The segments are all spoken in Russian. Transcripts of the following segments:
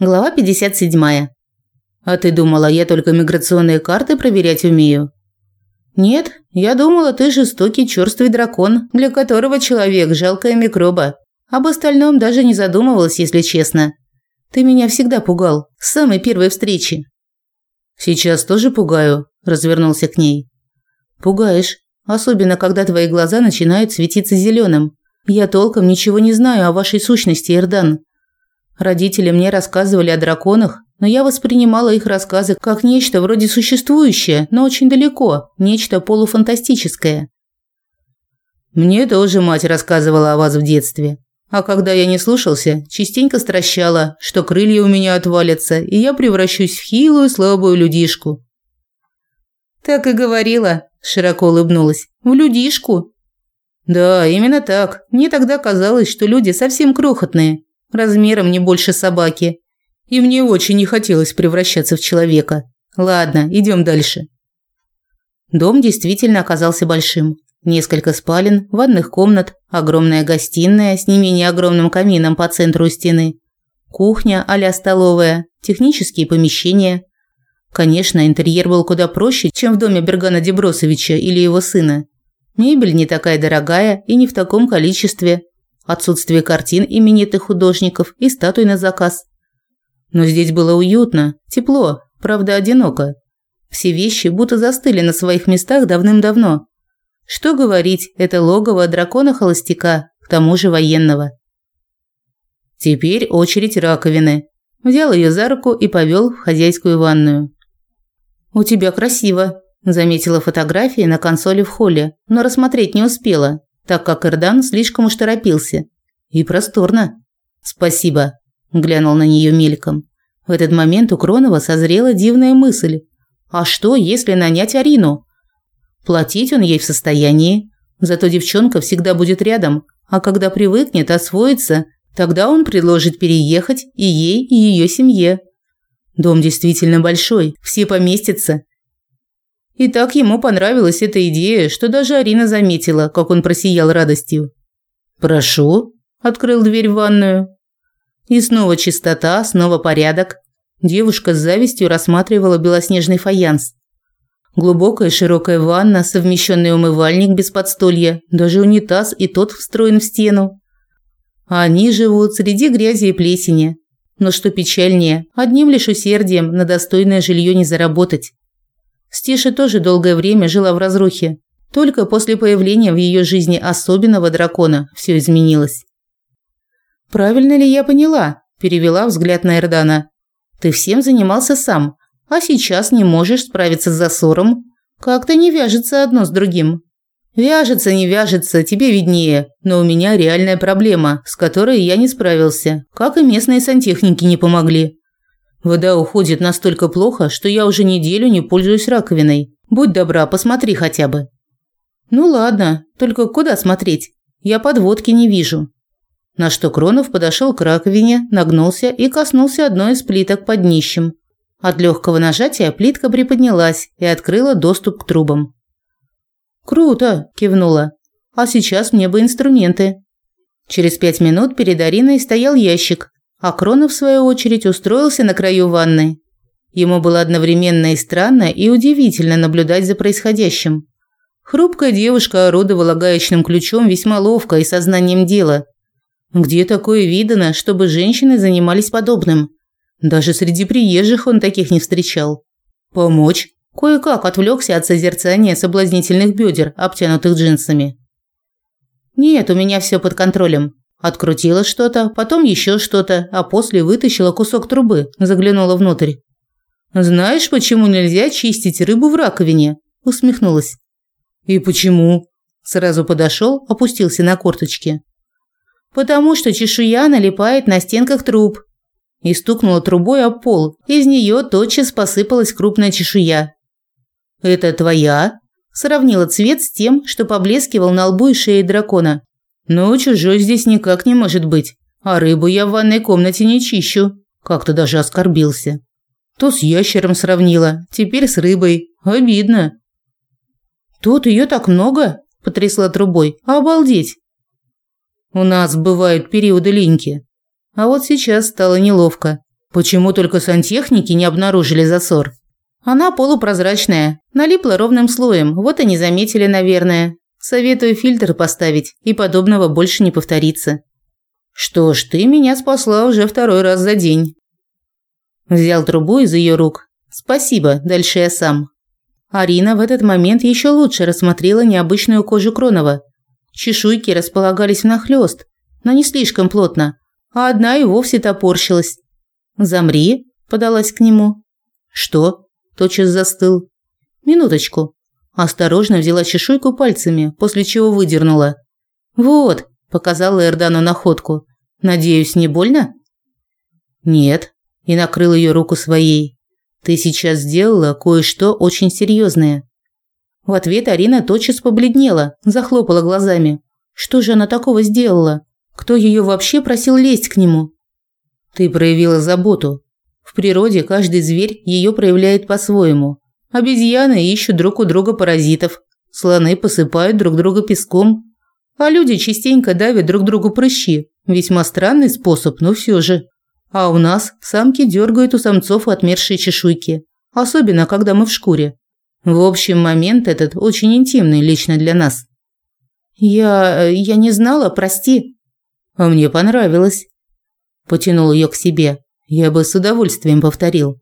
Глава 57. А ты думала, я только миграционные карты проверять умею? Нет, я думала, ты жестокий чёрствый дракон, для которого человек жалкая микроба. Об остальном даже не задумывалась, если честно. Ты меня всегда пугал с самой первой встречи. Сейчас тоже пугаю, развернулся к ней. Пугаешь, особенно когда твои глаза начинают светиться зеленым. Я толком ничего не знаю о вашей сущности, Ирдан. Родители мне рассказывали о драконах, но я воспринимала их рассказы как нечто вроде существующее, но очень далеко, нечто полуфантастическое. Мне тоже мать рассказывала о вас в детстве. А когда я не слушался, частенько стращала, что крылья у меня отвалятся, и я превращусь в хилую, слабую людишку. Так и говорила, широко улыбнулась. В людишку. Да, именно так. Мне тогда казалось, что люди совсем крохотные, размером не больше собаки. И мне очень не хотелось превращаться в человека. Ладно, идем дальше. Дом действительно оказался большим. Несколько спален, ванных комнат, огромная гостиная с не менее огромным камином по центру стены, кухня а столовая, технические помещения. Конечно, интерьер был куда проще, чем в доме Бергана Дебросовича или его сына. Мебель не такая дорогая и не в таком количестве, отсутствие картин именитых художников и статуй на заказ. Но здесь было уютно, тепло, правда одиноко. Все вещи будто застыли на своих местах давным-давно. Что говорить, это логово дракона-холостяка, к тому же военного. Теперь очередь раковины. Взял ее за руку и повел в хозяйскую ванную. «У тебя красиво», – заметила фотографии на консоли в холле, но рассмотреть не успела так как Эрдан слишком уж торопился. И просторно. Спасибо, глянул на нее мельком. В этот момент у Кронова созрела дивная мысль. А что, если нанять Арину? Платить он ей в состоянии, зато девчонка всегда будет рядом, а когда привыкнет, освоится, тогда он предложит переехать и ей, и ее семье. Дом действительно большой, все поместятся, и так ему понравилась эта идея, что даже Арина заметила, как он просиял радостью. «Прошу», – открыл дверь в ванную. И снова чистота, снова порядок. Девушка с завистью рассматривала белоснежный фаянс. Глубокая широкая ванна, совмещенный умывальник без подстолья, даже унитаз и тот встроен в стену. А они живут среди грязи и плесени. Но что печальнее, одним лишь усердием на достойное жилье не заработать. Стиша тоже долгое время жила в разрухе. Только после появления в ее жизни особенного дракона все изменилось. «Правильно ли я поняла?» – перевела взгляд на Эрдана. «Ты всем занимался сам, а сейчас не можешь справиться с засором. Как-то не вяжется одно с другим». «Вяжется, не вяжется, тебе виднее, но у меня реальная проблема, с которой я не справился, как и местные сантехники не помогли. Вода уходит настолько плохо, что я уже неделю не пользуюсь раковиной. Будь добра, посмотри хотя бы. Ну ладно, только куда смотреть? Я подводки не вижу. На что Кронов подошел к раковине, нагнулся и коснулся одной из плиток под днищем. От легкого нажатия плитка приподнялась и открыла доступ к трубам. «Круто!» – кивнула. «А сейчас мне бы инструменты». Через пять минут перед Ариной стоял ящик, а Крона, в свою очередь, устроился на краю ванны. Ему было одновременно и странно, и удивительно наблюдать за происходящим. Хрупкая девушка орудовала гаечным ключом весьма ловко и сознанием дела. Где такое видано, чтобы женщины занимались подобным? Даже среди приезжих он таких не встречал. Помочь? Кое-как отвлекся от созерцания соблазнительных бедер, обтянутых джинсами. «Нет, у меня все под контролем», Открутила что-то, потом еще что-то, а после вытащила кусок трубы, заглянула внутрь. «Знаешь, почему нельзя чистить рыбу в раковине?» – усмехнулась. «И почему?» – сразу подошел, опустился на корточки. «Потому что чешуя налипает на стенках труб». И стукнула трубой об пол, из нее тотчас посыпалась крупная чешуя. «Это твоя?» – сравнила цвет с тем, что поблескивал на лбу и шее дракона. Но чужой здесь никак не может быть. А рыбу я в ванной комнате не чищу. Как-то даже оскорбился. То с ящером сравнила, теперь с рыбой. Обидно. Тут ее так много, потрясла трубой. Обалдеть. У нас бывают периоды линьки. А вот сейчас стало неловко. Почему только сантехники не обнаружили засор? Она полупрозрачная, налипла ровным слоем, вот и не заметили, наверное. Советую фильтр поставить, и подобного больше не повторится. Что ж, ты меня спасла уже второй раз за день. Взял трубу из ее рук. Спасибо, дальше я сам. Арина в этот момент еще лучше рассмотрела необычную кожу Кронова. Чешуйки располагались внахлёст, но не слишком плотно, а одна и вовсе топорщилась. «Замри», – подалась к нему. «Что?» – тотчас застыл. «Минуточку». Осторожно взяла чешуйку пальцами, после чего выдернула. «Вот», – показала Эрдану находку. «Надеюсь, не больно?» «Нет», – и накрыл ее руку своей. «Ты сейчас сделала кое-что очень серьезное». В ответ Арина тотчас побледнела, захлопала глазами. Что же она такого сделала? Кто ее вообще просил лезть к нему? Ты проявила заботу. В природе каждый зверь ее проявляет по-своему. Обезьяны ищут друг у друга паразитов, слоны посыпают друг друга песком, а люди частенько давят друг другу прыщи. Весьма странный способ, но все же. А у нас самки дергают у самцов отмершие чешуйки, особенно когда мы в шкуре. В общем, момент этот очень интимный лично для нас. Я я не знала, прости. А мне понравилось. Потянул ее к себе. Я бы с удовольствием повторил.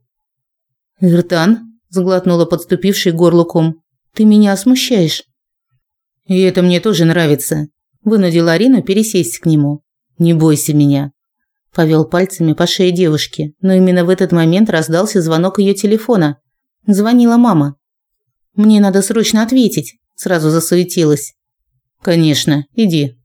Вертан сглотнула подступивший горлуком. Ты меня смущаешь. И это мне тоже нравится. Вынудила Арину пересесть к нему. Не бойся меня. Повел пальцами по шее девушки, но именно в этот момент раздался звонок ее телефона. Звонила мама. Мне надо срочно ответить, сразу засуетилась. Конечно, иди,